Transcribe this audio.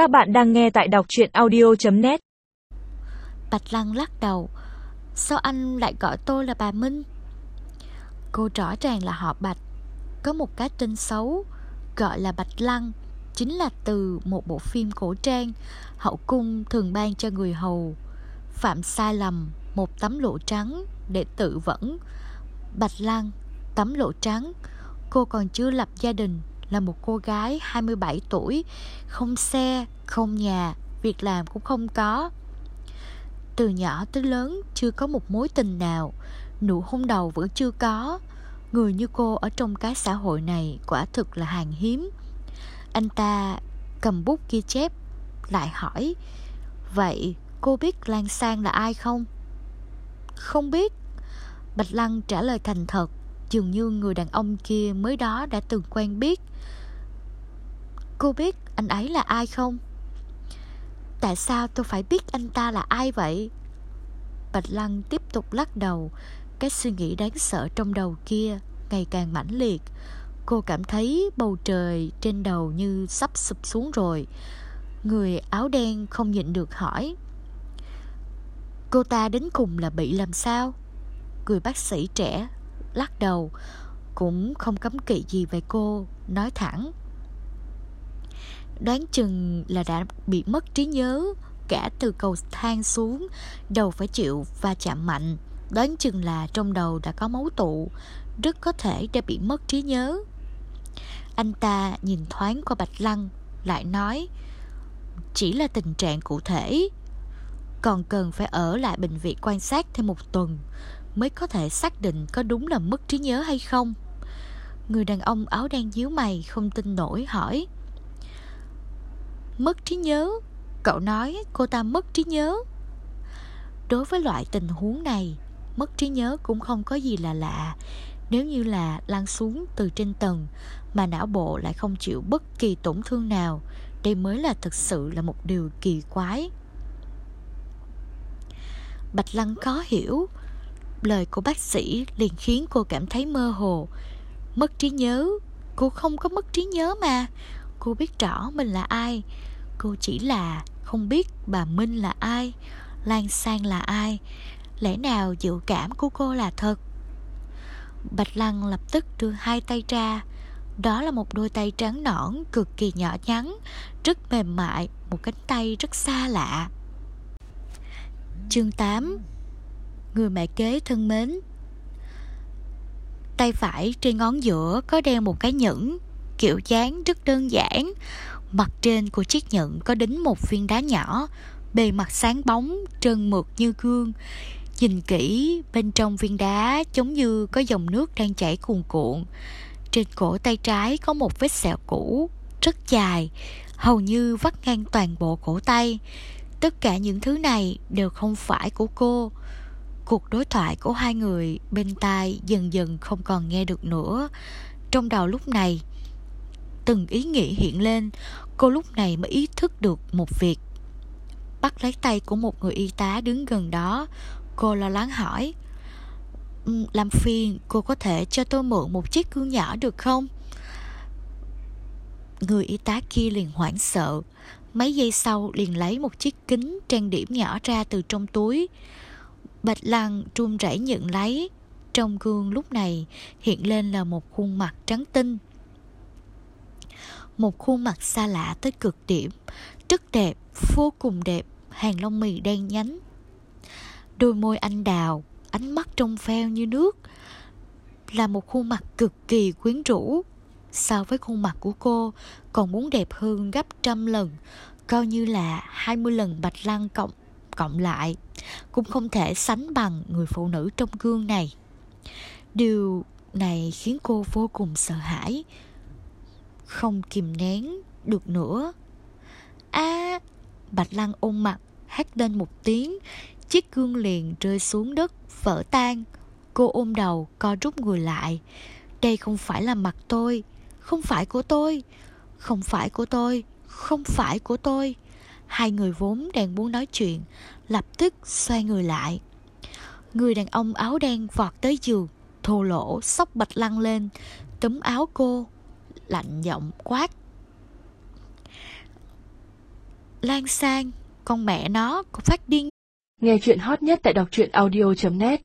Các bạn đang nghe tại đọc truyện audio.net Bạch Lăng lắc đầu. Sao anh lại gọi tôi là bà Minh? Cô rõ ràng là họ Bạch. Có một cái tên xấu, Gọi là Bạch Lăng, Chính là từ một bộ phim cổ trang Hậu cung thường ban cho người hầu. Phạm sai lầm, Một tấm lộ trắng Để tự vẫn. Bạch Lăng, Tấm lộ trắng. Cô còn chưa lập gia đình là một cô gái 27 tuổi, không xe, không nhà, việc làm cũng không có. Từ nhỏ tới lớn chưa có một mối tình nào, nụ hôn đầu vẫn chưa có. Người như cô ở trong cái xã hội này quả thực là hàng hiếm. Anh ta cầm bút ghi chép, lại hỏi, vậy cô biết Lan Sang là ai không? Không biết. Bạch Lăng trả lời thành thật Dường như người đàn ông kia mới đó đã từng quen biết Cô biết anh ấy là ai không? Tại sao tôi phải biết anh ta là ai vậy? Bạch Lăng tiếp tục lắc đầu Cái suy nghĩ đáng sợ trong đầu kia Ngày càng mãnh liệt Cô cảm thấy bầu trời trên đầu như sắp sụp xuống rồi Người áo đen không nhịn được hỏi Cô ta đến cùng là bị làm sao? Người bác sĩ trẻ lắc đầu, Cũng không cấm kỵ gì về cô, Nói thẳng. Đoán chừng là đã bị mất trí nhớ Cả từ cầu thang xuống, Đầu phải chịu va chạm mạnh. Đoán chừng là trong đầu đã có máu tụ, Rất có thể đã bị mất trí nhớ. Anh ta nhìn thoáng qua Bạch Lăng, Lại nói, Chỉ là tình trạng cụ thể. Còn cần phải ở lại bệnh viện quan sát thêm một tuần. Mới có thể xác định có đúng là mất trí nhớ hay không. Người đàn ông áo đen díu mày, không tin nổi, hỏi. Mất trí nhớ? Cậu nói cô ta mất trí nhớ. Đối với loại tình huống này, Mất trí nhớ cũng không có gì là lạ. Nếu như là lăn xuống từ trên tầng, Mà não bộ lại không chịu bất kỳ tổn thương nào, Đây mới là thực sự là một điều kỳ quái. Bạch Lăng khó hiểu. Lời của bác sĩ liền khiến cô cảm thấy mơ hồ. Mất trí nhớ. Cô không có mất trí nhớ mà. Cô biết rõ mình là ai. Cô chỉ là không biết bà Minh là ai, Lan Sang là ai. Lẽ nào dự cảm của cô là thật? Bạch Lăng lập tức đưa hai tay ra. Đó là một đôi tay trắng nõn, Cực kỳ nhỏ nhắn, Rất mềm mại, Một cánh tay rất xa lạ. Chương 8 Người mẹ kế thân mến. Tay phải trên ngón giữa có đeo một cái nhẫn Kiểu dáng rất đơn giản. Mặt trên của chiếc nhẫn có đính một viên đá nhỏ Bề mặt sáng bóng, trơn mượt như gương. Nhìn kỹ, bên trong viên đá giống như có dòng nước đang chảy cuồn cuộn. Trên cổ tay trái có một vết sẹo cũ, rất dài Hầu như vắt ngang toàn bộ cổ tay. Tất cả những thứ này đều không phải của cô. Cuộc đối thoại của hai người bên tai dần dần không còn nghe được nữa. Trong đầu lúc này, Từng ý nghĩ hiện lên, Cô lúc này mới ý thức được một việc. Bắt lấy tay của một người y tá đứng gần đó, Cô lo lắng hỏi ừ, Làm phiền cô có thể cho tôi mượn một chiếc gương nhỏ được không? Người y tá kia liền hoảng sợ, Mấy giây sau liền lấy một chiếc kính trang điểm nhỏ ra từ trong túi. Bạch Lăng trung rẩy nhận lấy. Trong gương lúc này hiện lên là một khuôn mặt trắng tinh. Một khuôn mặt xa lạ tới cực điểm Rất đẹp, vô cùng đẹp Hàng lông mì đen nhánh. Đôi môi anh đào Ánh mắt trong veo như nước Là một khuôn mặt cực kỳ quyến rũ. So với khuôn mặt của cô Còn muốn đẹp hơn gấp trăm lần Coi như là 20 lần bạch lăng cộng cộng lại cũng không thể sánh bằng người phụ nữ trong gương này. Điều này khiến cô vô cùng sợ hãi. Không kìm nén được nữa. A à, bạch lăng ôm mặt hét lên một tiếng. Chiếc gương liền rơi xuống đất vỡ tan. Cô ôm đầu co rút người lại. Đây không phải là mặt tôi không phải của tôi không phải của tôi không phải của tôi. Hai người vốn đang muốn nói chuyện Lập tức xoay người lại. Người đàn ông áo đen vọt tới giường Thô lỗ sóc bạch lăng lên Túm áo cô Lạnh giọng quát. Lan Sang, con mẹ nó, con phát điên. Nghe chuyện hot nhất tại đọc truyện audio.net